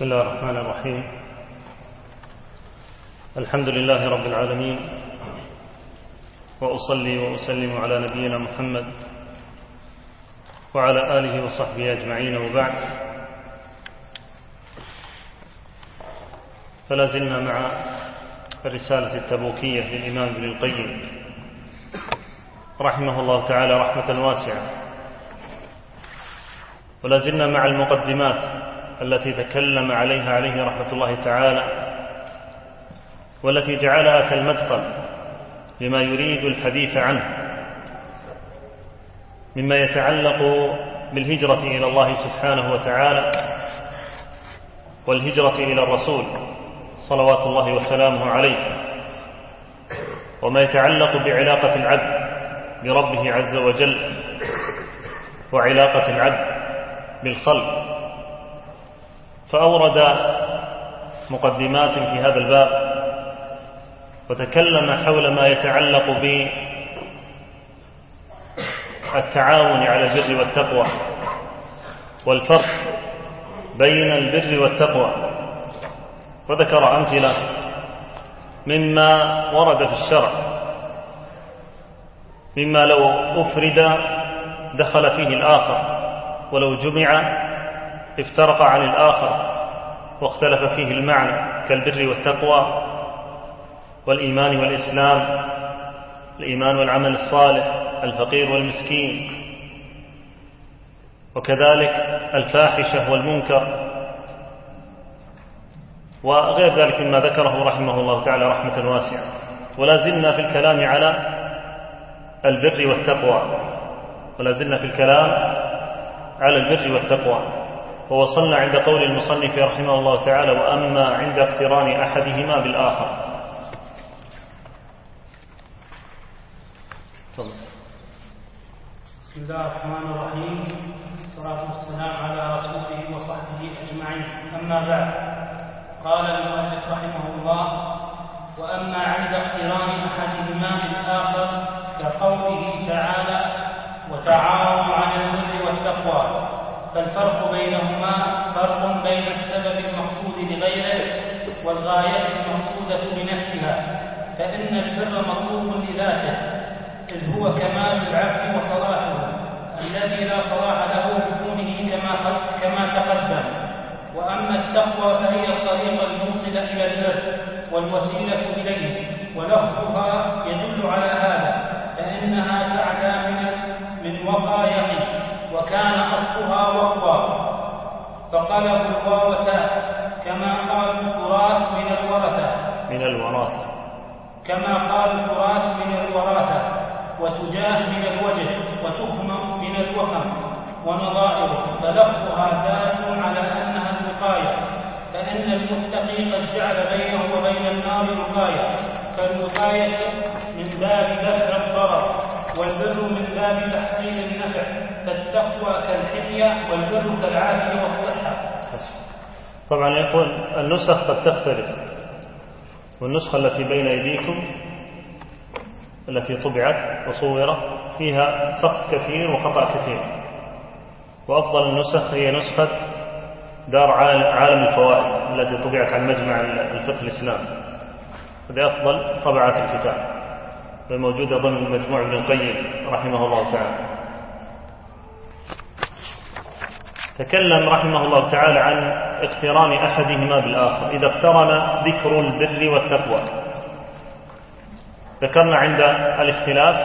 بسم الله الرحمن الرحيم. الحمد لله رب العالمين. وأصلي وأسلم على نبينا محمد وعلى آله وصحبه أجمعين وبعد. فلا زلنا مع الرسالة التبوكية للإمام ابن القيم رحمه الله تعالى رحمة واسعة. ولا زلنا مع المقدمات التي تكلم عليها عليه رحمة الله تعالى والتي جعلها كالمدخل لما يريد الحديث عنه مما يتعلق بالهجرة إلى الله سبحانه وتعالى والهجرة إلى الرسول صلوات الله وسلامه عليه وما يتعلق بعلاقة العبد بربه عز وجل وعلاقة العبد بالخلق فأورد مقدمات في هذا الباب وتكلم حول ما يتعلق بالتعاون على البر والتقوى والفرق بين البر والتقوى. وذكر أمثلة مما ورد في الشرع مما لو أفرد دخل فيه الآخر ولو جمع افترق عن الآخر واختلف فيه المعنى كالبر والتقوى والإيمان والإسلام الإيمان والعمل الصالح الفقير والمسكين. وكذلك الفاحشة والمنكر. وغير ذلك مما ذكره رحمه الله تعالى رحمة واسعة. ولا زلنا في الكلام على البر والتقوى. ولا زلنا في الكلام على البر والتقوى. ووصلنا عند قول المصنف رحمه الله تعالى وأما عند اقتران أحدهما بالآخر. بسم الله الرحمن الرحيم. والصلاة والسلام على رسوله وصحبه أجمعين. أما بعد قال المؤلف رحمه الله وأما عند اقتران أحدهما بالآخر كقوله تعالى وتعاونوا على البر والتقوى. فالفرق بينهما فرق بين السبب المقصود لغيره والغاية المقصودة لنفسها فإن البر مطلوب لذاته إذ هو كمال العبد وصلاحه الذي لا صلاح له بدونه كما كما تقدم. وأما التقوى فهي الطريق الموصل إلى البر والوسيلة إليه ولفظها يدل على هذا فإنها وكان أصلها وقوى فقلبوا الواو كما قالوا التراث من الورثة. من الوراثة. كما قال التراث من الوراثة وتجاه من الوجه وتخم من الوخم. ونظائره فلفظها دال على أنها الوقاية. فإن المتقي قد جعل بينه وبين النار وقاية. فالوقاية من باب دفع الضرر والبر من باب تحصيل النفع. فالتقوى كالحمية والبر كالعافية والصحة. طبعا يقول النسخ قد تختلف. والنسخة التي بين أيديكم التي طبعت وصورت فيها سقط كثير وخطأ كثير. وأفضل النسخ هي نسخة دار عالم الفوائد التي طبعت عن مجمع الفقه الإسلامي. هذه أفضل طبعات الكتاب. الموجودة ضمن مجموع ابن القيم رحمه الله تعالى. تكلم رحمه الله تعالى عن اقتران أحدهما بالآخر. إذا اقترن ذكر البر والتقوى. ذكرنا عند الاختلاف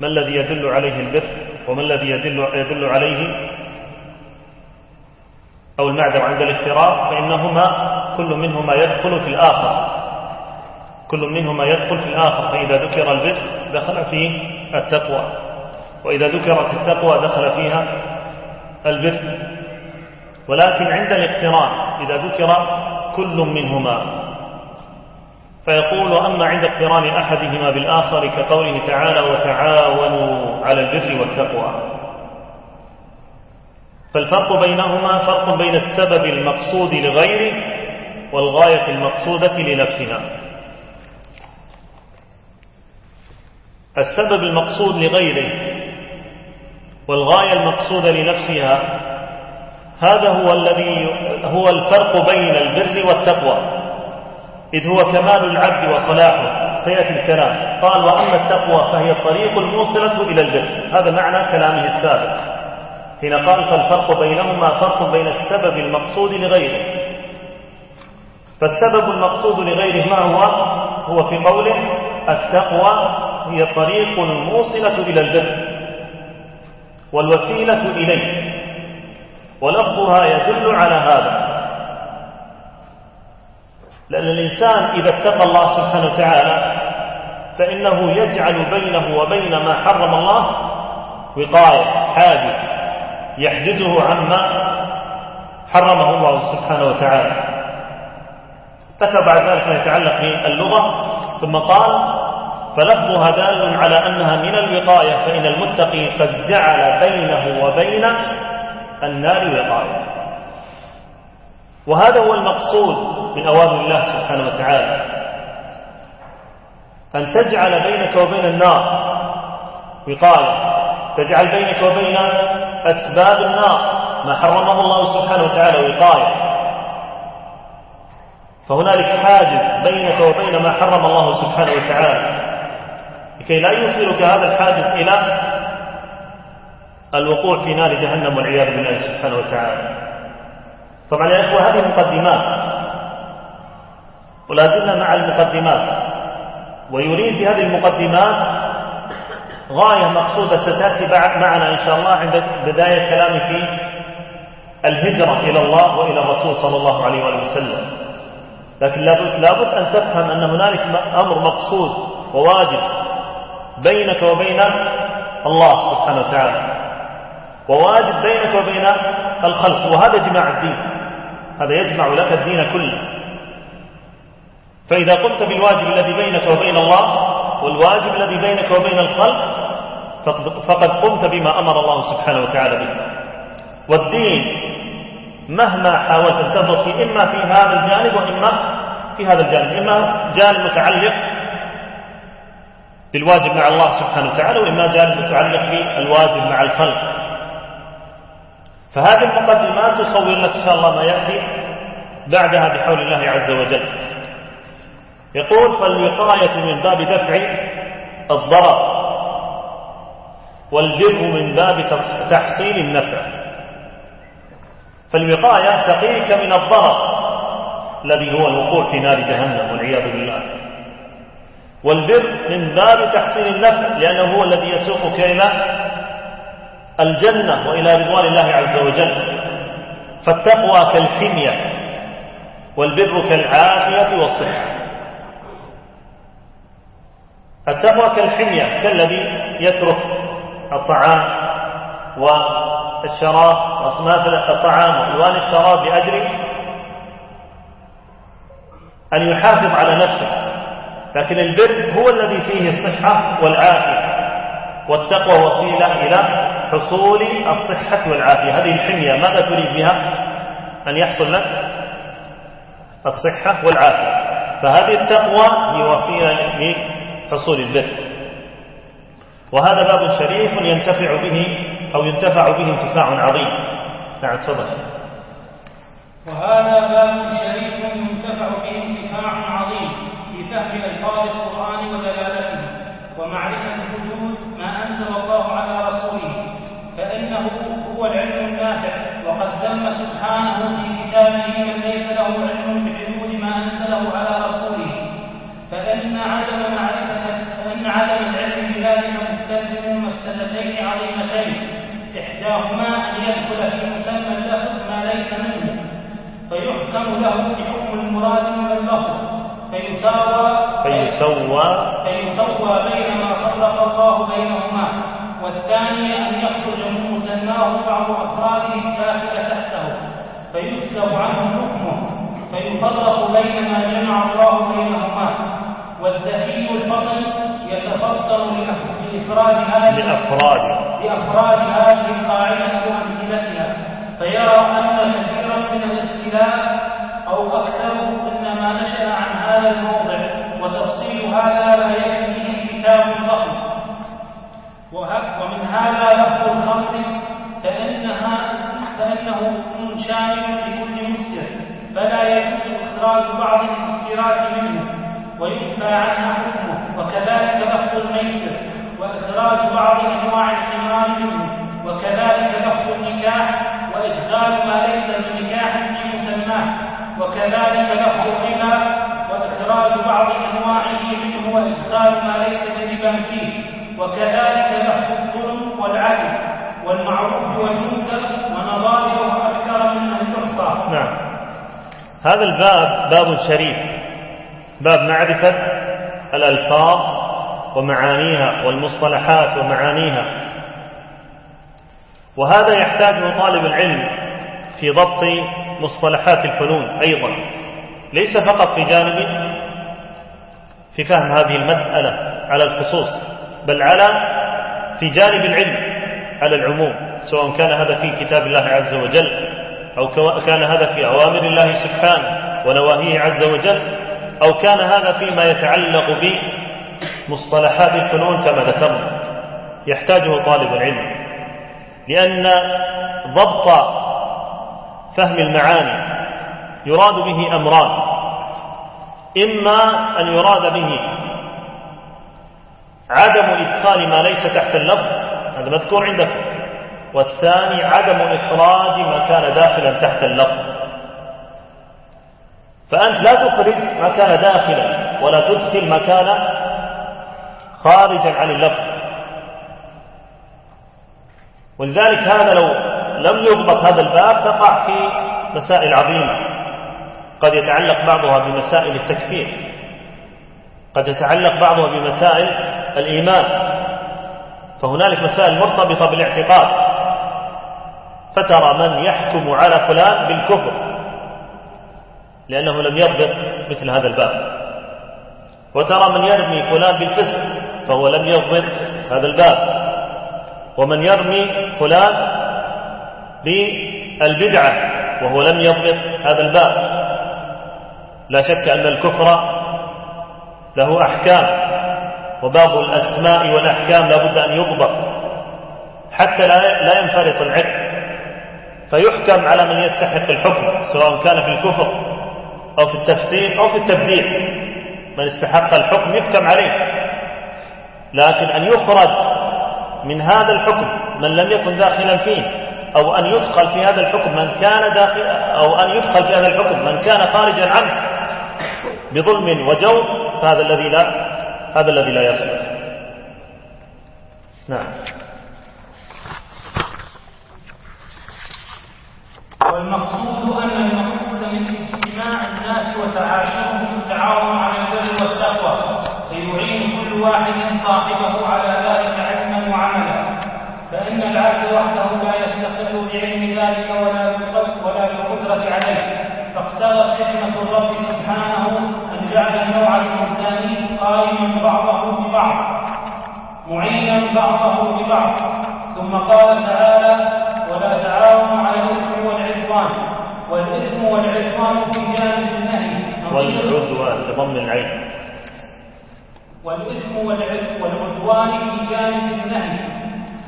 ما الذي يدل عليه البر وما الذي يدل, يدل عليه أو المعذر عند الافتراق فإنهما كل منهما يدخل في الآخر. كل منهما يدخل في الآخر فإذا ذكر البر دخل فيه التقوى. وإذا ذكرت التقوى دخل فيها البر. ولكن عند الاقتران إذا ذكر كل منهما. فيقول أما عند اقتران أحدهما بالآخر كقوله تعالى وتعاونوا على البر والتقوى. فالفرق بينهما فرق بين السبب المقصود لغيره والغاية المقصودة لنفسها السبب المقصود لغيره والغاية المقصودة لنفسها هذا هو الذي هو الفرق بين البر والتقوى. إذ هو كمال العبد وصلاحه سيأتي الكلام. قال وأما التقوى فهي الطريق الموصلة إلى البر. هذا معنى كلامه السابق. حين قال فالفرق بينهما فرق بين السبب المقصود لغيره. فالسبب المقصود لغيره ما هو؟ هو في قوله التقوى هي الطريق الموصلة إلى البر. والوسيلة إليه ولفظها يدل على هذا. لأن الإنسان إذا اتقى الله سبحانه وتعالى فإنه يجعل بينه وبين ما حرم الله وقاية حاجز يحجزه عما حرمه الله سبحانه وتعالى. ذكر بعد ذلك ما يتعلق باللغة ثم قال فلفظها دال على أنها من الوقاية فإن المتقي قد جعل بينه وبين النار وقاية. وهذا هو المقصود من أوامر الله سبحانه وتعالى. أن تجعل بينك وبين النار وقاية. تجعل بينك وبين أسباب النار ما حرمه الله سبحانه وتعالى وقاية. فهنالك حاجز بينك وبين ما حرم الله سبحانه وتعالى. لكي لا يوصلك هذا الحادث إلى الوقوع في نار جهنم والعياذ بالله سبحانه وتعالى. طبعا يا إخوة هذه مقدمات. ولا زلنا مع المقدمات. ويريد بهذه المقدمات غاية مقصودة ستأتي معنا إن شاء الله عند بداية كلامي في الهجرة إلى الله وإلى الرسول صلى الله عليه وآله وسلم. لكن لابد أن تفهم أن هنالك أمر مقصود وواجب. بينك وبين الله سبحانه وتعالى. وواجب بينك وبين الخلق. وهذا جماع الدين. هذا يجمع لك الدين كله. فإذا قمت بالواجب الذي بينك وبين الله والواجب الذي بينك وبين الخلق فقد قمت بما أمر الله سبحانه وتعالى به. والدين مهما حاولت أن تضبط فيه إما في هذا الجانب وإما في هذا الجانب. إما جانب متعلق بالواجب مع الله سبحانه وتعالى وإما متعلق بالواجب مع الخلق. فهذه المقدمات تصور لك إن شاء الله ما يأتي بعدها بحول الله عز وجل. يقول فالوقاية من باب دفع الضرر والبر من باب تحصيل النفع. فالوقاية تقيك من الضرر الذي هو الوقوع في نار جهنم والعياذ بالله. والبر من باب تحصيل النفع لأنه هو الذي يسوقك إلى الجنة وإلى رضوان الله عز وجل. فالتقوى كالحمية والبر كالعافية والصحة. التقوى كالحمية كالذي يترك الطعام والشراب وأصناف الطعام وألوان الشراب لأجل أن يحافظ على نفسه. لكن البر هو الذي فيه الصحة والعافية. والتقوى وسيلة إلى حصول الصحة والعافية. هذه الحمية ماذا تريد بها؟ أن يحصل لك الصحة والعافية. فهذه التقوى هي وسيلة لحصول البر. وهذا باب شريف ينتفع به أو ينتفع به انتفاع عظيم. نعم تفضل. وهذا باب شريف ينتفع به فهم الفاظ القرآن ودلالته ومعرفة حدود ما أنزل الله على رسوله فإنه هو العلم النافع وقد ذم سبحانه في كتابه من ليس له علم بحدود ما أنزله على رسوله. فإن عدم معرفة فإن عدم العلم بذلك يستلزم مفسدتين عظيمتين إحداهما أن يدخل في مسمى اللفظ ما ليس منه فيحكم له بحكم المراد من اللفظ. فيساوى فيسوى فيسوى بين ما فرق الله بينهما. والثاني أن يخرج من مسماه بعض أفراده الداخل تحته. فيسلب عنه حكمه. فيفرق بين ما جمع الله بينهما. والذكي الفضل يتفضل لإفراد هذه لأفراد. لأفراد هذه القاعدة وأمثلتها. فيرى أن كثيرا من الاختلاف أو أكثره إنما نشأ عن هذا الموضع وتفصيل هذا لا يكفيه كتاب ضخم ومن هذا لفظ الخمر فإنها فإنه اسم شامل لكل مسكر فلا يجوز إخراج بعض المسكرات منه وينفى عنها حكمه وكذلك لفظ الميسر وإخراج بعض أنواع الثمار منه وكذلك لفظ النكاح وإدخال ما ليس من نكاح في مسماه. وكذلك لفظ الربا وإخراج بعض أنواعه منه وإدخال ما ليس بربا فيه. وكذلك لفظ الظلم والعدل والمعروف والمنكر ونظائره أكثر من أن تحصى. نعم. هذا الباب باب شريف. باب معرفة الألفاظ ومعانيها والمصطلحات ومعانيها. وهذا يحتاجه طالب العلم في ضبط مصطلحات الفنون أيضا. ليس فقط في جانب في فهم هذه المسألة على الخصوص بل على في جانب العلم على العموم سواء كان هذا في كتاب الله عز وجل أو كان هذا في أوامر الله سبحانه ونواهيه عز وجل أو كان هذا فيما يتعلق بمصطلحات الفنون كما ذكرنا. يحتاجه طالب العلم. لأن ضبط فهم المعاني يراد به أمران. إما أن يراد به عدم إدخال ما ليس تحت اللفظ هذا مذكور عندكم. والثاني عدم إخراج ما كان داخلا تحت اللفظ. فأنت لا تخرج ما كان داخلا ولا تدخل ما كان خارجا عن اللفظ. ولذلك هذا لو لم يضبط هذا الباب تقع في مسائل عظيمة. قد يتعلق بعضها بمسائل التكفير. قد يتعلق بعضها بمسائل الإيمان. فهنالك مسائل مرتبطة بالاعتقاد. فترى من يحكم على فلان بالكفر لأنه لم يضبط مثل هذا الباب. وترى من يرمي فلان بالفسق فهو لم يضبط هذا الباب. ومن يرمي فلان بالبدعة وهو لم يضبط هذا الباب. لا شك أن الكفر له أحكام وباب الأسماء والأحكام لا بد أن يضبط حتى لا ينفرط العلم فيحكم على من يستحق الحكم سواء كان في الكفر أو في التفسير أو في التبديل. من استحق الحكم يحكم عليه. لكن أن يخرج من هذا الحكم من لم يكن داخلا فيه أو أن يدخل في هذا الحكم من كان داخل أو أن يدخل في هذا الحكم من كان خارجا عنه بظلم وجور فهذا الذي لا هذا الذي لا يصلح. نعم. والمقصود أن المقصود من اجتماع الناس وتعاشرهم التعاون على البر والتقوى فيعين كل واحد صاحبه على ذلك علما وعملا فإن العبد وحده معينا بعضه ببعض ثم قال تعالى ولا تعاونوا على الإثم والعدوان. والإثم والعدوان في جانب النهي. والعدوان بضم العين. والإثم والعدوان في جانب النهي.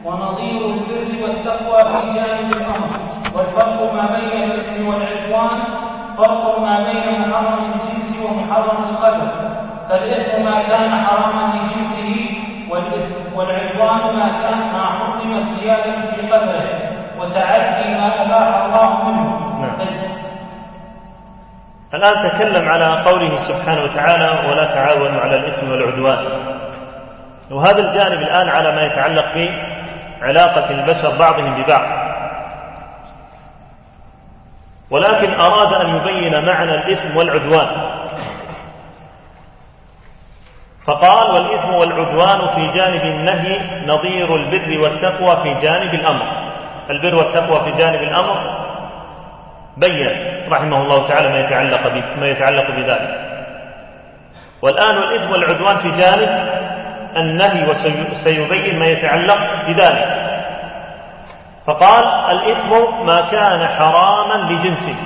ونظير البر والتقوى في جانب الأمر. والفرق ما بين الإثم والعدوان فرق ما بين محرم الجنس ومحرم القدر. فالإثم ما كان حراما لجنسه والعدوان ما كان ما حرم الزيادة في قدره. وتعدي ما أباح الله منه. نعم. الآن تكلم على قوله سبحانه وتعالى ولا تعاونوا على الإثم والعدوان. وهذا الجانب الآن على ما يتعلق بعلاقة البشر بعضهم ببعض. ولكن أراد أن يبين معنى الإثم والعدوان. فقال والإثم والعدوان في جانب النهي نظير البر والتقوى في جانب الأمر. البر والتقوى في جانب الأمر. بين رحمه الله تعالى ما يتعلق ما يتعلق بذلك. والآن الإثم والعدوان في جانب النهي وسيبين ما يتعلق بذلك. فقال الإثم ما كان حراما لجنسه.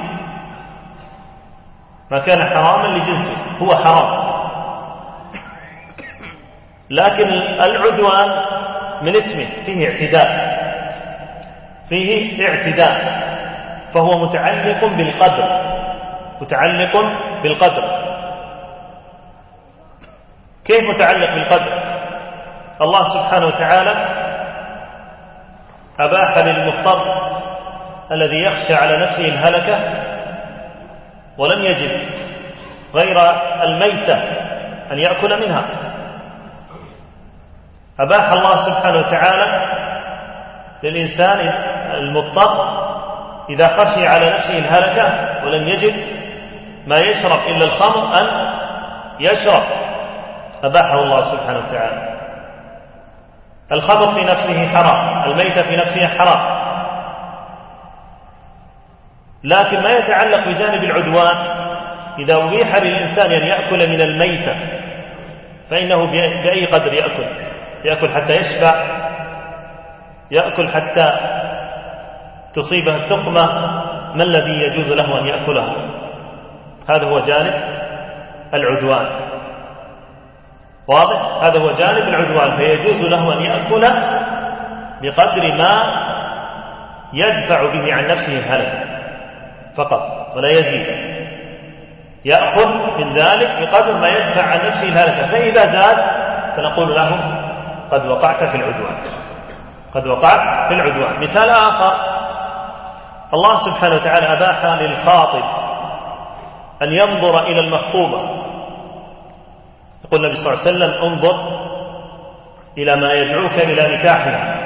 ما كان حراما لجنسه. هو حرام. لكن العدوان من اسمه فيه اعتداء. فيه اعتداء. فهو متعلق بالقدر. متعلق بالقدر. كيف متعلق بالقدر؟ الله سبحانه وتعالى أباح للمضطر الذي يخشى على نفسه الهلكة ولم يجد غير الميتة أن يأكل منها. أباح الله سبحانه وتعالى للإنسان المضطر إذا خشي على نفسه الهلكة ولم يجد ما يشرب إلا الخمر أن يشرب. أباحه الله سبحانه وتعالى. الخمر في نفسه حرام الميتة في نفسها حرام. لكن ما يتعلق بجانب العدوان إذا أبيح للإنسان أن يأكل من الميتة فإنه بأي قدر يأكل. يأكل حتى يشبع يأكل حتى تصيبه التقمة ما الذي يجوز له أن يأكله؟ هذا هو جانب العدوان. واضح؟ هذا هو جانب العدوان فيجوز له أن يأكل بقدر ما يدفع به عن نفسه الهلك فقط ولا يزيد. يأخذ من ذلك بقدر ما يدفع عن نفسه الهلكة فإذا زاد فنقول له قد وقعت في العدوان. قد وقعت في العدوان. مثال آخر. الله سبحانه وتعالى أباح للخاطب أن ينظر إلى المخطوبة. يقول النبي صلى الله عليه وسلم انظر إلى ما يدعوك إلى نكاحها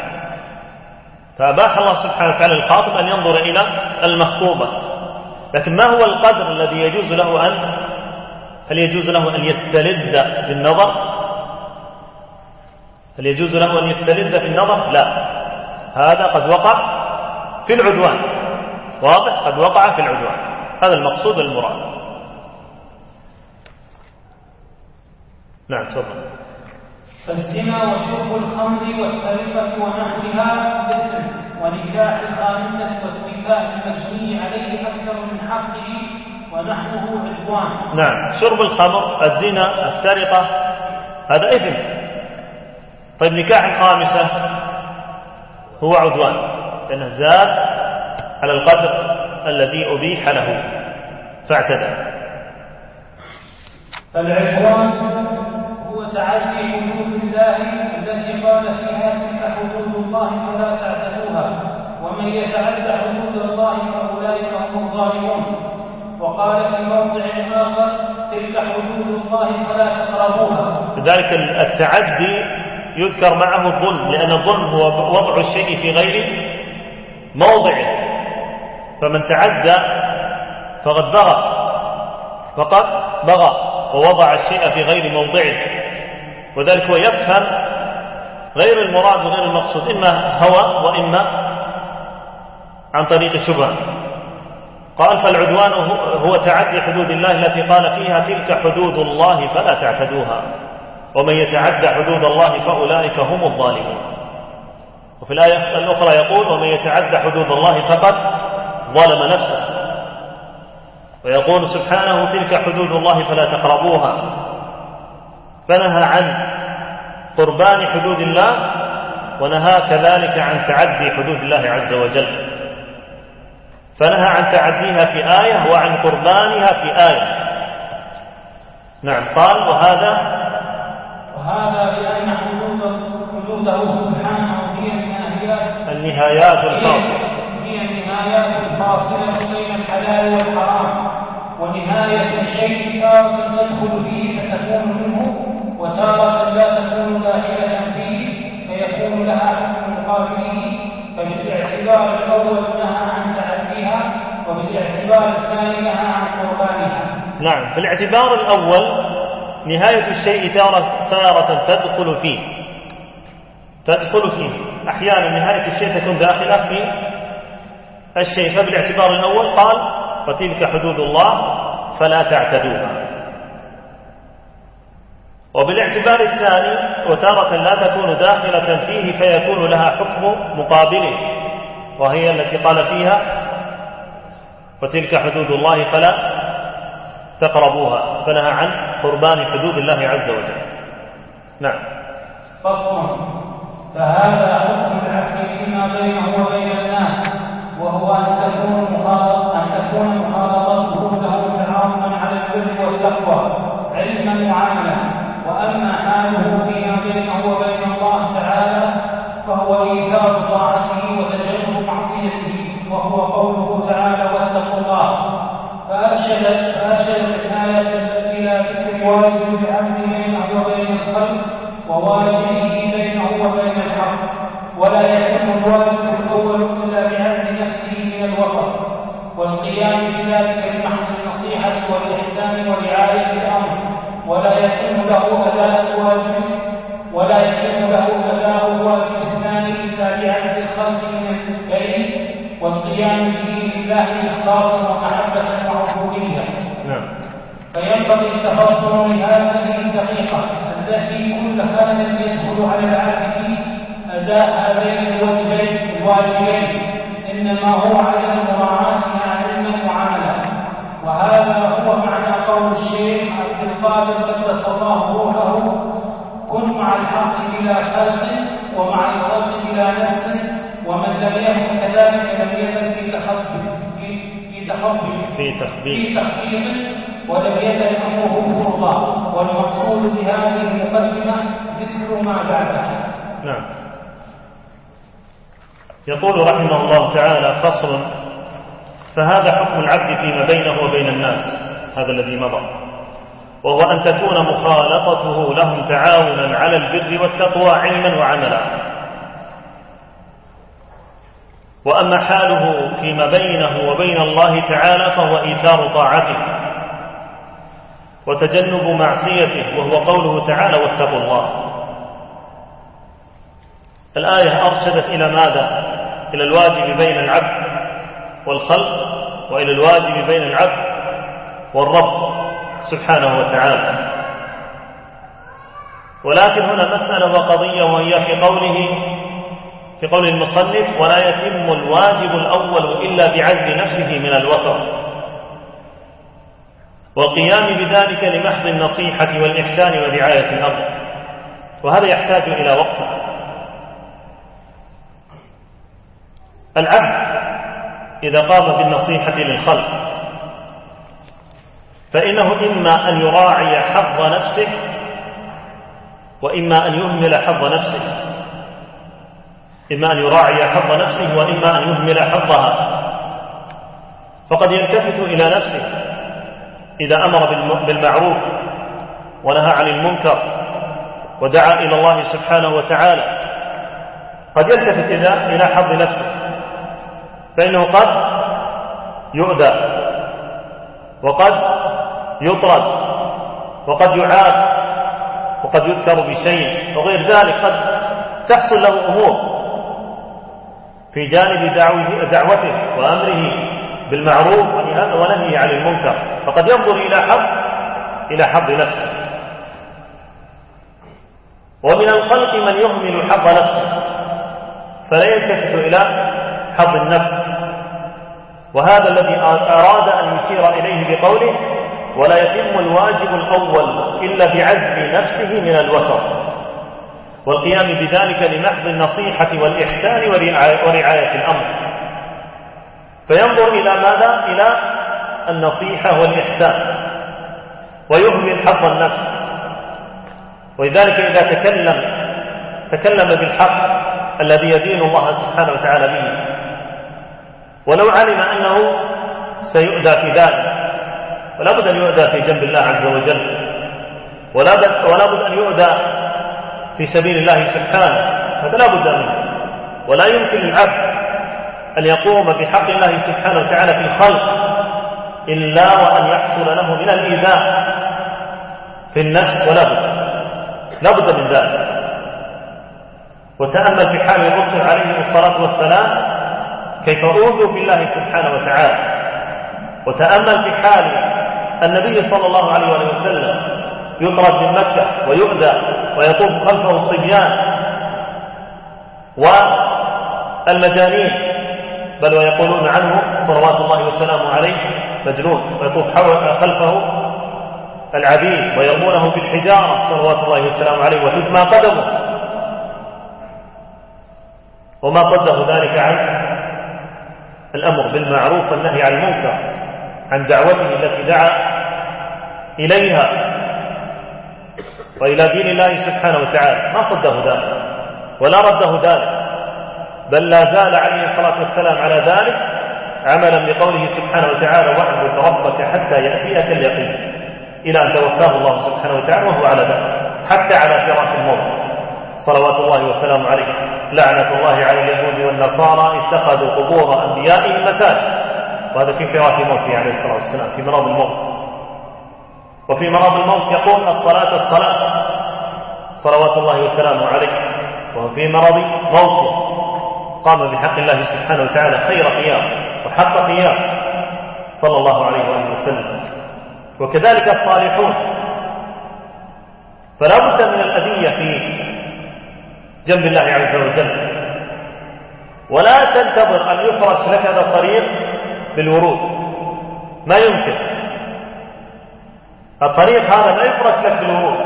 فأباح الله سبحانه وتعالى للخاطب أن ينظر إلى المخطوبة. لكن ما هو القدر الذي يجوز له أن هل يجوز له أن يستلذ بالنظر؟ هل يجوز له أن يستلذ بالنظر لا. هذا قد وقع في العدوان. واضح؟ قد وقع في العدوان. هذا المقصود المراد نعم تفضل. فالزنا وشرب الخمر والسرقة ونحوها باسم ونكاح الخامسة واستيفاء المجني عليه أكثر من حقه ونحوه عدوان. نعم شرب الخمر الزنا السرقة هذا إثم. طيب نكاح الخامسة هو عدوان لأنه زاد على القدر الذي أبيح له فاعتدى. فالعدوان هو تعدي حدود الله التي قال فيها تلك حدود الله فلا تعتدوها ومن يتعد حدود الله فأولئك هم الظالمون. وقال في موضع آخر تلك حدود الله فلا تقربوها. لذلك التعدي يذكر معه الظلم لأن الظلم هو وضع الشيء في غير موضعه. فمن تعدى فقد بغى فقد بغى ووضع الشيء في غير موضعه. وذلك هو يفهم غير المراد وغير المقصود إما هوى وإما عن طريق الشبهة. قال فالعدوان هو تعدي حدود الله التي قال فيها تلك حدود الله فلا تعتدوها. ومن يتعدى حدود الله فأولئك هم الظالمون. وفي الآية الأخرى يقول ومن يتعدى حدود الله فقد ظلم نفسه. ويقول سبحانه تلك حدود الله فلا تقربوها. فنهى عن قربان حدود الله ونهى كذلك عن تعدي حدود الله عز وجل. فنهى عن تعديها في آية وعن قربانها في آية. نعم قال وهذا وهذا لأن حدوده سبحانه هي النهايات. النهايات الفاصلة هي النهايات الفاصلة بين الحلال والحرام. ونهاية الشيء تارة تدخل فيه فتكون منه وتارة لا تكون داخلة فيه فيكون لها حكم مقابله. فبالاعتبار الأول نهى عن تعديها وبالاعتبار الثاني نهى عن قربانها. نعم في الاعتبار الأول نهاية الشيء تارة, تارة تدخل فيه. تدخل فيه. أحيانا نهاية الشيء تكون داخلة في الشيء. فبالاعتبار الأول قال وتلك حدود الله فلا تعتدوها. وبالاعتبار الثاني وتارة لا تكون داخلة فيه فيكون لها حكم مقابله. وهي التي قال فيها وتلك حدود الله فلا تقربوها فنهى عن قربان حدود الله عز وجل. نعم. فصل. فهذا حكم العبد فيما بينه وبين الناس وهو أن تكون مخالطه أن تكون مخالطته له تعاونا على البر والتقوى علما وعملا. وأما حاله تعالى فصل فهذا حكم العبد فيما بينه وبين الناس هذا الذي مضى. وهو أن تكون مخالطته لهم تعاونا على البر والتقوى علما وعملا. وأما حاله فيما بينه وبين الله تعالى فهو إيثار طاعته وتجنب معصيته وهو قوله تعالى واتقوا الله الآية أرشدت إلى ماذا؟ إلى الواجب بين العبد والخلق وإلى الواجب بين العبد والرب سبحانه وتعالى. ولكن هنا مسألة وقضية وهي في قوله في قول المصنف ولا يتم الواجب الأول إلا بعزل نفسه من الوسط والقيام بذلك لمحض النصيحة والإحسان ورعاية الأمر. وهذا يحتاج إلى وقت. العبد إذا قام بالنصيحة للخلق فإنه إما أن يراعي حظ نفسه وإما أن يهمل حظ نفسه. إما أن يراعي حظ نفسه وإما أن يهمل حظها. فقد يلتفت إلى نفسه إذا أمر بالمعروف ونهى عن المنكر ودعا إلى الله سبحانه وتعالى. قد يلتفت إلى حظ نفسه. فإنه قد يؤذى وقد يطرد وقد يعاد وقد يذكر بشيء وغير ذلك قد تحصل له أمور في جانب دعوته وأمره بالمعروف ونهيه عن المنكر. فقد ينظر إلى حظ إلى حظ نفسه. ومن الخلق من يهمل حظ نفسه فلا يلتفت إلى حظ النفس. وهذا الذي أراد أن يشير إليه بقوله ولا يتم الواجب الأول إلا بعزل نفسه من الوسط. والقيام بذلك لمحض النصيحة والإحسان ورعاية الأمر. فينظر إلى ماذا؟ إلى النصيحة والإحسان. ويهمل حظ النفس. ولذلك إذا تكلم تكلم بالحق الذي يدين الله سبحانه وتعالى به. ولو علم أنه سيؤذى في ذلك ولا بد أن يؤذى في جنب الله عز وجل ولا بد, ولا بد أن يؤذى في سبيل الله سبحانه هذا لا بد منه. ولا يمكن للعبد أن يقوم بحق الله سبحانه وتعالى في الخلق إلا وأن يحصل له من الإيذاء في النفس ولا بد لا بد من ذلك. وتأمل في حال الرسل عليهم الصلاة والسلام كيف أوذوا في الله سبحانه وتعالى. وتأمل في حال النبي صلى الله عليه وسلم يطرد من مكة ويؤذى ويطوف خلفه الصبيان والمجانين بل ويقولون عنه صلوات الله وسلامه عليه مجنون ويطوف خلفه العبيد ويرمونه بالحجارة صلوات الله وسلامه عليه وتدمى قدمه وما صده ذلك عنه الأمر بالمعروف والنهي عن المنكر عن دعوته التي دعا إليها وإلى دين الله سبحانه وتعالى. ما صده ذلك ولا رده ذلك بل لا زال عليه الصلاة والسلام على ذلك عملا بقوله سبحانه وتعالى واعبد ربك حتى يأتيك اليقين إلى أن توفاه الله سبحانه وتعالى وهو على ذلك حتى على فراش الموت. صلوات الله وسلامه عليه. لعنة الله على اليهود والنصارى اتخذوا قبور أنبيائهم مساجد. وهذا في فراش موته عليه الصلاة والسلام في مرض الموت. وفي مرض الموت يقول الصلاة الصلاة. صلوات الله وسلامه عليه. وهو في مرض موته. قام بحق الله سبحانه وتعالى خير قيام وحق قيام. صلى الله عليه وآله وسلم. وكذلك الصالحون. فلا بد من الأذية في جنب الله عز وجل. ولا تنتظر أن يفرش لك هذا الطريق بالورود. ما يمكن. الطريق هذا ما يفرش لك بالورود.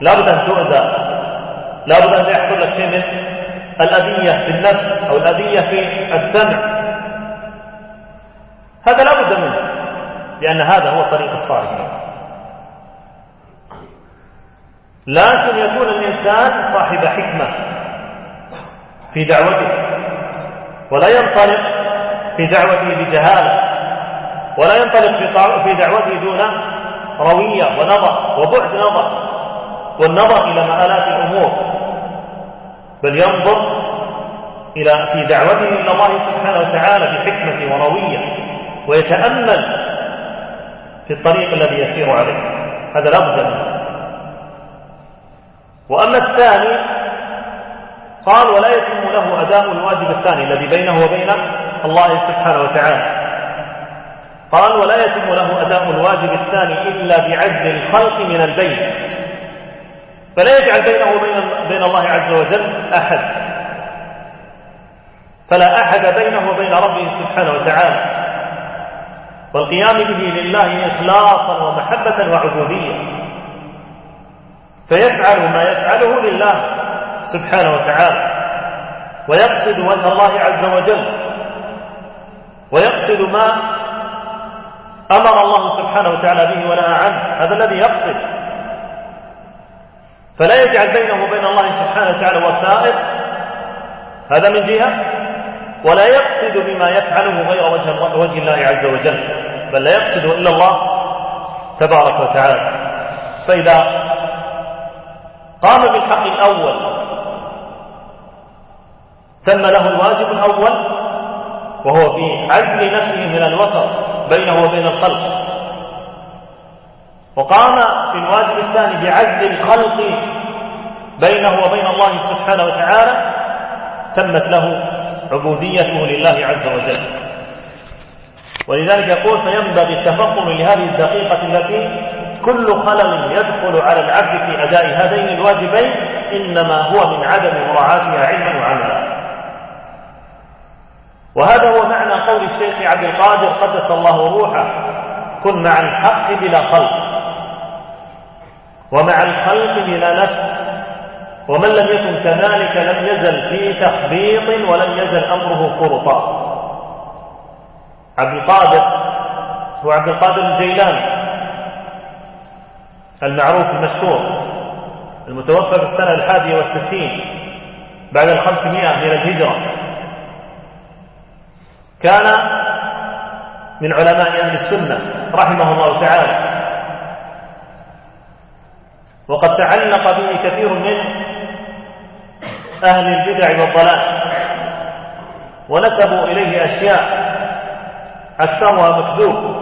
لا بد أن تؤذى. لا بد أن يحصل لك شيء من الأذية في النفس أو الأذية في السمع. هذا لا بد منه لأن هذا هو طريق الصالحين لكن يكون الإنسان صاحب حكمة في دعوته ولا ينطلق في دعوته بجهالة ولا ينطلق في دعوته دون روية ونظر وبعد نظر والنظر إلى مآلات الأمور بل ينظر إلى في دعوته إلى الله سبحانه وتعالى بحكمة وروية ويتأمل في الطريق الذي يسير عليه. هذا لا بد منه. وأما الثاني قال ولا يتم له أداء الواجب الثاني الذي بينه وبين الله سبحانه وتعالى. قال ولا يتم له أداء الواجب الثاني إلا بعدل الخلق من البين. فلا يجعل بينه وبين بين الله عز وجل أحد. فلا أحد بينه وبين ربه سبحانه وتعالى. والقيام به لله إخلاصا ومحبة وعبودية. فيفعل ما يفعله لله سبحانه وتعالى ويقصد وجه الله عز وجل ويقصد ما أمر الله سبحانه وتعالى به ونهى عنه هذا الذي يقصد. فلا يجعل بينه وبين الله سبحانه وتعالى وسائل هذا من جهة ولا يقصد بما يفعله غير وجه, وجه الله عز وجل بل لا يقصد إلا الله تبارك وتعالى. فإذا قام بالحق الأول. تم له الواجب الأول وهو في عزل نفسه من الوسط بينه وبين الخلق. وقام في الواجب الثاني بعزل الخلق بينه وبين الله سبحانه وتعالى. تمت له عبوديته لله عز وجل. ولذلك يقول فينبغي التفطن لهذه الدقيقة التي كل خلل يدخل على العبد في أداء هذين الواجبين إنما هو من عدم مراعاتها علما وعملا. وهذا هو معنى قول الشيخ عبد القادر قدس الله روحه كن مع الحق بلا خلق ومع الخلق بلا نفس ومن لم يكن كذلك لم يزل في تخبيط ولم يزل أمره فرطا عبد القادر هو عبد القادر الجيلاني. المعروف المشهور المتوفى في السنة الحادية والستين بعد الخمسمائة من الهجرة. كان من علماء أهل السنة رحمه الله تعالى. وقد تعلق به كثير من أهل البدع والضلال. ونسبوا إليه أشياء أكثرها مكذوب.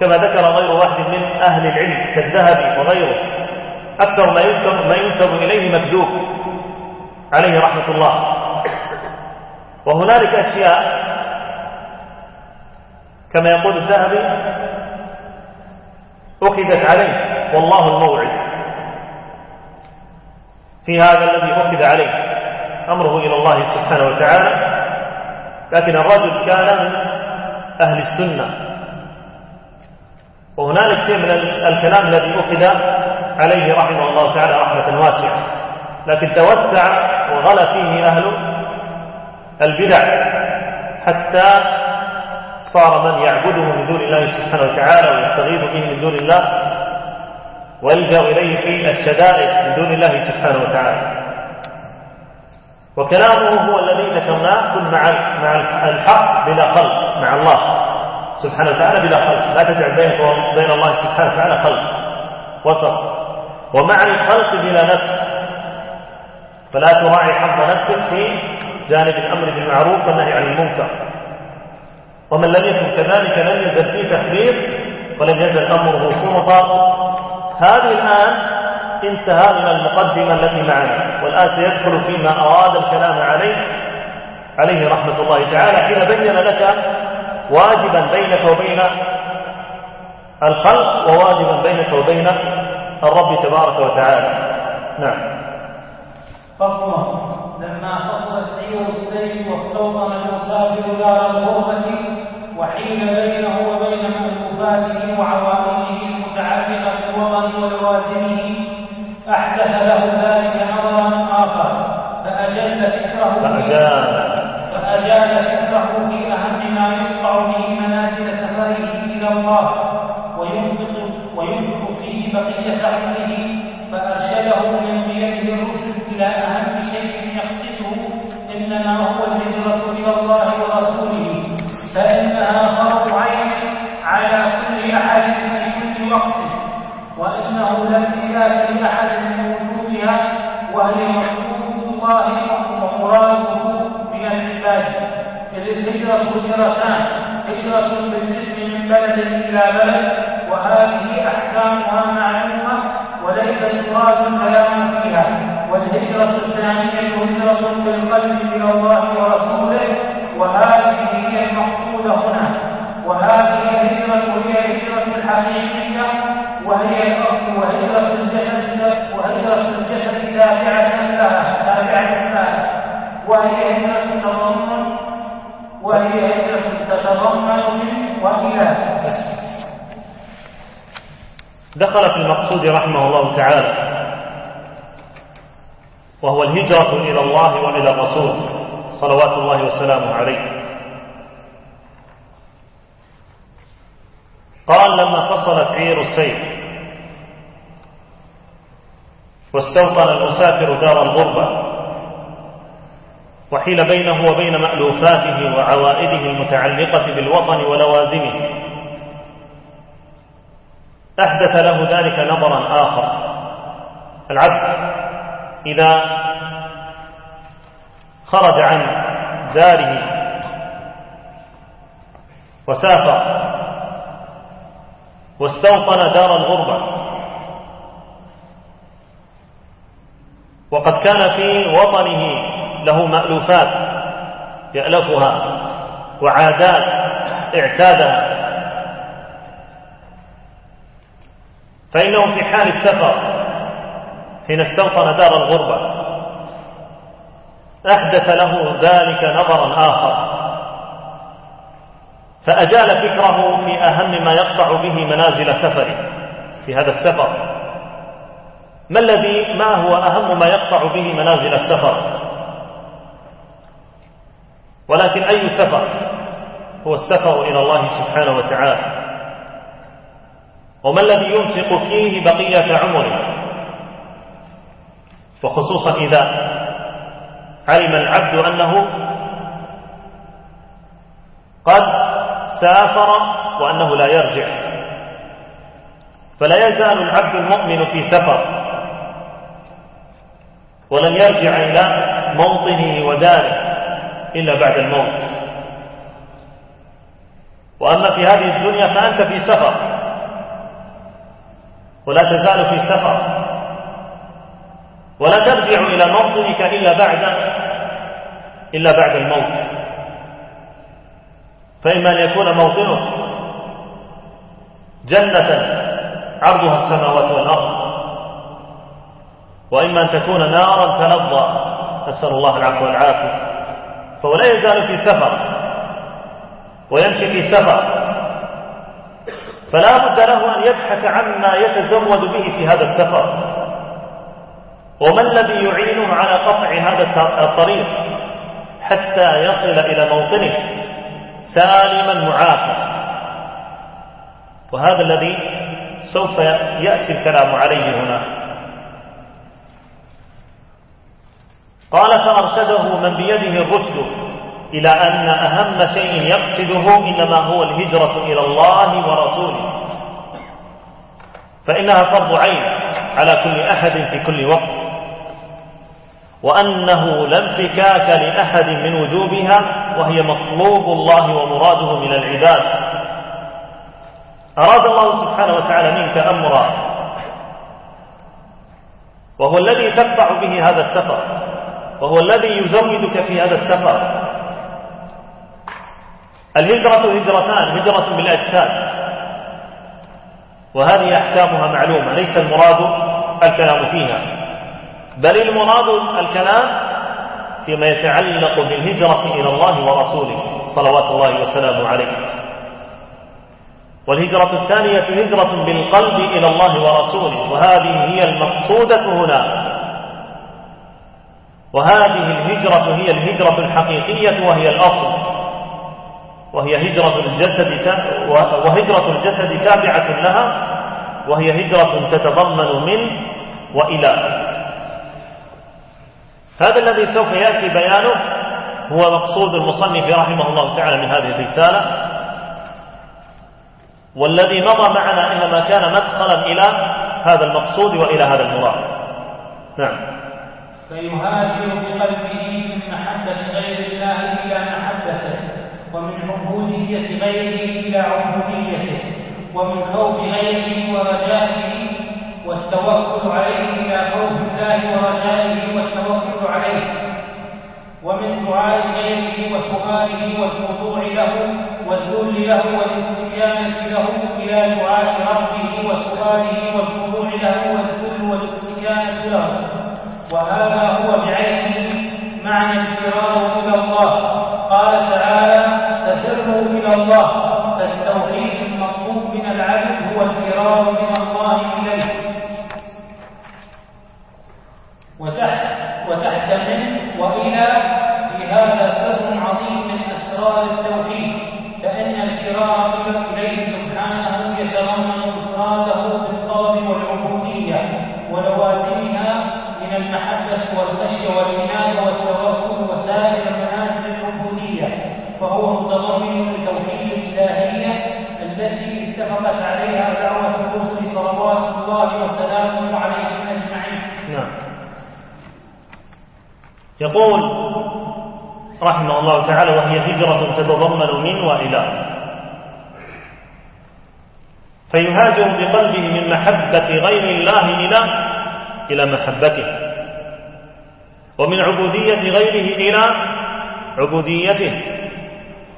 كما ذكر غير واحد من أهل العلم كالذهبي وغيره. أكثر ما يذكر ما ينسب إليه مكذوب عليه رحمة الله. وهنالك أشياء. كما يقول الذهبي أخذت عليه. والله الموعد. في هذا الذي أخذ عليه أمره إلى الله سبحانه وتعالى. لكن الرجل كان من أهل السنة. وهنالك شيء من الكلام الذي أخذ عليه رحمه الله تعالى رحمة واسعة. لكن توسع وغلى فيه أهل البدع حتى صار من يعبده من دون الله سبحانه وتعالى ويستغيث به من دون الله ويلجأ إليه في الشدائد من دون الله سبحانه وتعالى. وكلامه هو الذي ذكرناه كن مع مع الحق بلا خلق مع الله. سبحانه وتعالى بلا خلق. لا تجعل بينك وبين الله سبحانه وتعالى خلق. وسط. ومع الخلق بلا نفس. فلا تراعي حظ نفسك في جانب الأمر بالمعروف والنهي عن المنكر. ومن لم يكن كذلك لم يزل فيه تحريف ولم يزل أمره فرطا هذه الآن انتهى من المقدمة التي معنا. والآن سيدخل فيما أراد الكلام عليه. عليه رحمة الله تعالى حين بين لك واجبا بينك وبين الخلق وواجبا بينك وبين الرب تبارك وتعالى. نعم. فصل. لما فصلت عير السيف واستوطن المسافر دار الغربة وحيل بينه وبين مألوفاته وعوائله المتعلقة بالوطن ولوازمه أحدث له ذلك نظرا آخر فأجل فكره فأجال. فأجال فكره. الله وينفق وينفق فيه بقية عمره وإلى دخل في المقصود رحمه الله تعالى. وهو الهجرة إلى الله وإلى الرسول صلوات الله وسلامه عليه. قال لما فصلت عير السيف واستوطن المسافر دار الغربة وحيل بينه وبين مألوفاته وعوائده المتعلقة بالوطن ولوازمه. أحدث له ذلك نظرا آخر. العبد إذا خرج عن داره وسافر واستوطن دار الغربة وقد كان في وطنه له مألوفات يألفها وعادات اعتادها. فإنه في حال السفر حين استوطن دار الغربة أحدث له ذلك نظرا آخر. فأجال فكره في أهم ما يقطع به منازل سفره في هذا السفر. ما الذي ما هو أهم ما يقطع به منازل السفر؟ ولكن أي سفر هو السفر إلى الله سبحانه وتعالى؟ وما الذي ينفق فيه بقية عمره؟ وخصوصا إذا علم العبد أنه قد سافر وأنه لا يرجع. فلا يزال العبد المؤمن في سفر. ولن يرجع إلى موطنه وداره. إلا بعد الموت. وأما في هذه الدنيا فأنت في سفر. ولا تزال في سفر. ولا ترجع إلى موطنك إلا بعد إلا بعد الموت. فإما أن يكون موطنك جنة عرضها السماوات والأرض وإما أن تكون نارا تلظى. نسأل الله العفو والعافية. فهو لا يزال في سفر ويمشي في سفر. فلا بد له أن يبحث عما يتزود به في هذا السفر. وما الذي يعينه على قطع هذا الطريق حتى يصل إلى موطنه سالما معافى؟ وهذا الذي سوف يأتي الكلام عليه هنا. قال فأرشده من بيده الرشد إلى أن أهم شيء يقصده إنما هو الهجرة إلى الله ورسوله. فإنها فرض عين على كل أحد في كل وقت وأنه لا انفكاك لأحد من وجوبها وهي مطلوب الله ومراده من العباد. أراد الله سبحانه وتعالى منك أمرا وهو الذي تقطع به هذا السفر. وهو الذي يزودك في هذا السفر. الهجرة هجرتان هجرة بالأجساد. وهذه أحكامها معلومة ليس المراد الكلام فيها. بل المراد الكلام فيما يتعلق بالهجرة إلى الله ورسوله صلوات الله وسلامه عليه. والهجرة الثانية هجرة بالقلب إلى الله ورسوله وهذه هي المقصودة هنا. وهذه الهجرة هي الهجرة الحقيقية وهي الأصل. وهي هجرة الجسد وهجرة الجسد تابعة لها وهي هجرة تتضمن من وإلى. هذا الذي سوف يأتي بيانه هو مقصود المصنف رحمه الله تعالى من هذه الرسالة. والذي مضى معنا إنما كان مدخلا إلى هذا المقصود وإلى هذا المراد. نعم. فيهاجر بقلبه من محبة غير الله إلى محبته ومن عبودية غيره إلى عبوديته ومن خوف غيره ورجائه والتوكل عليه إلى خوف الله ورجائه والتوكل عليه. ومن دعاء غيره وسؤاله والخضوع له والذل له والاستكانة له إلى دعاء ربه وسؤاله والخضوع له والذل والاستكانة له. وهذا هو بعينه معنى الفرار إلى الله. قال تعالى إلى الله فالتوحيد المطلوب من العبد هو الفرار من الله إليه. وتحت وتحت من وإلى المحبة والخشية والإنابة والتوكل وسائر منازل العبودية فهو متضمن لتوحيد الإلهية التي اتفقت عليها دعوة الرسل صلوات الله وسلامه عليهم أجمعين. نعم. يقول رحمه الله تعالى وهي هجرة تتضمن من وإلى فيهاجر بقلبه من محبة غير الله إلى إلى محبته ومن عبودية غيره إلى عبوديته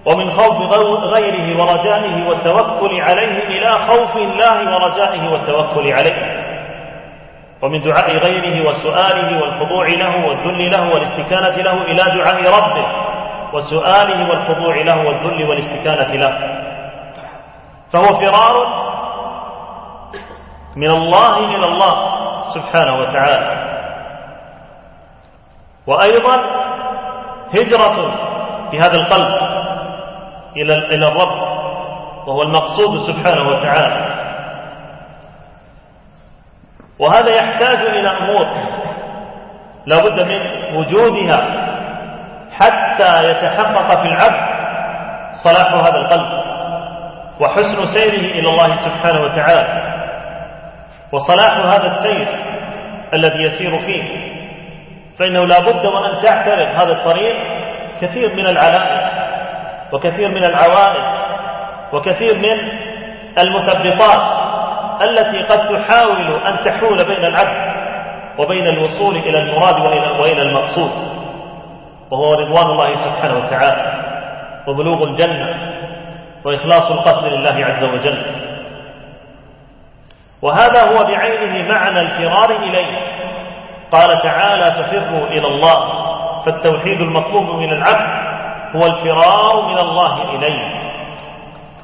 ومن خوف غيره ورجائه والتوكل عليه إلى خوف الله ورجائه والتوكل عليه. ومن دعاء غيره وسؤاله والخضوع له والذل له والاستكانة له إلى دعاء ربه وسؤاله والخضوع له والذل والاستكانة له. فهو فرار من الله إلى الله سبحانه وتعالى. وأيضا هجرة في هذا القلب إلى إلى الرب وهو المقصود سبحانه وتعالى. وهذا يحتاج إلى أمور لا بد من وجودها حتى يتحقق في العبد صلاح هذا القلب وحسن سيره إلى الله سبحانه وتعالى وصلاح هذا السير الذي يسير فيه. فإنه لا بد وأن تعترض هذا الطريق كثير من العلائق وكثير من العوائد وكثير من المثبطات التي قد تحاول أن تحول بين العبد وبين الوصول إلى المراد وإلى المقصود. وهو رضوان الله سبحانه وتعالى وبلوغ الجنة وإخلاص القصد لله عز وجل. وهذا هو بعينه معنى الفرار إليه. قال تعالى ففروا إلى الله فالتوحيد المطلوب من العبد هو الفرار من الله إليه.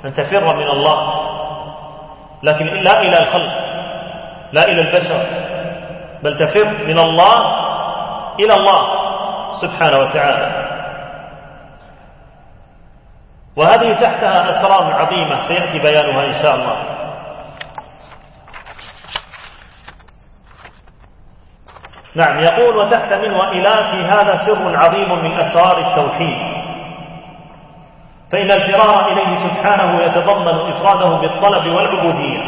أن تفر من الله لكن لا إلى الخلق لا إلى البشر بل تفر من الله إلى الله سبحانه وتعالى. وهذه تحتها أسرار عظيمة سيأتي بيانها إن شاء الله. نعم يقول وتحت من وإلى في هذا سر عظيم من أسرار التوحيد. فإن الفرار إليه سبحانه يتضمن إفراده بالطلب والعبودية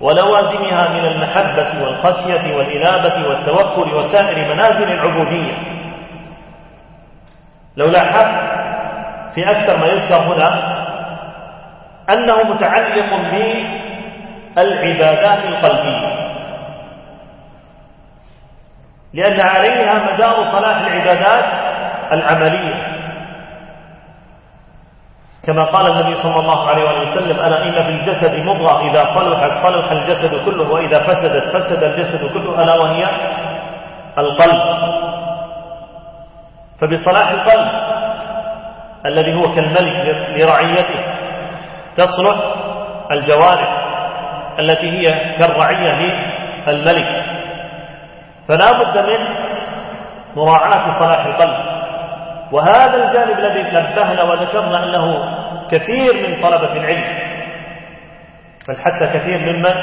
ولوازمها من المحبة والخشية والإنابة والتوكل وسائر منازل العبودية. لو لاحظت في أكثر ما يذكر هنا أنه متعلق بالعبادات القلبية. لأن عليها مدار صلاح العبادات العملية. كما قال النبي صلى الله عليه وسلم ألا إن في الجسد مضغة إذا صلحت صلح الجسد كله وإذا فسدت فسد الجسد كله ألا وهي القلب. فبصلاح القلب الذي هو كالملك لرعيته تصلح الجوارح التي هي كالرعية للملك. فلا بد من مراعاة صلاح القلب. وهذا الجانب الذي نبهنا وذكرنا أنه كثير من طلبة العلم بل حتى كثير ممن؟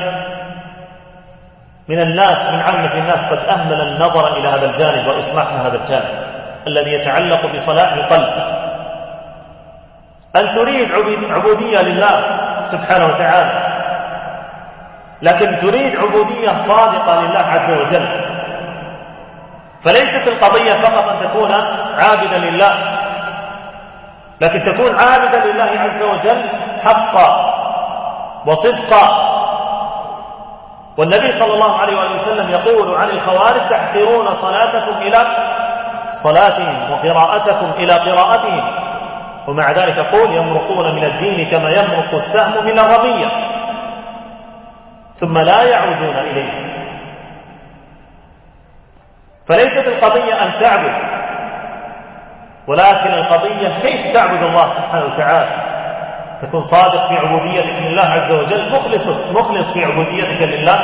من الناس من عامة الناس قد أهمل النظر إلى هذا الجانب وإصلاح هذا الجانب الذي يتعلق بصلاح القلب. أن تريد عبودية لله سبحانه وتعالى لكن تريد عبودية صادقة لله عز وجل فليست القضية فقط أن تكون عابدا لله لكن تكون عابدا لله عز وجل حقا وصدقا. والنبي صلى الله عليه وسلم يقول عن الخوارج تحقرون صلاتكم إلى صلاتهم وقراءتكم إلى قراءتهم. ومع ذلك يقول يمرقون من الدين كما يمرق السهم من الرمية ثم لا يعودون إليه. فليست القضية أن تعبد ولكن القضية كيف تعبد الله سبحانه وتعالى؟ تكون صادق في عبوديتك لله عز وجل مخلص مخلص في عبوديتك لله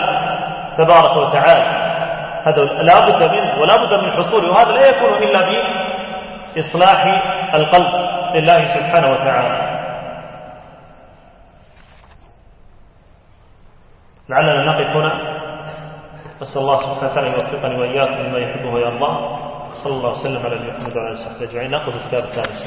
تبارك وتعالى. هذا لا بد منه ولا بد من حصوله وهذا لا يكون إلا بإصلاح القلب لله سبحانه وتعالى. لعلنا نقف هنا. أسأل الله سبحانه وتعالى يوفقني وإياكم مما يحبه ويرضاه. صلى الله وسلم على نبينا محمد وعلى آله وصحبه أجمعين. نأخذ الكتاب الثالث.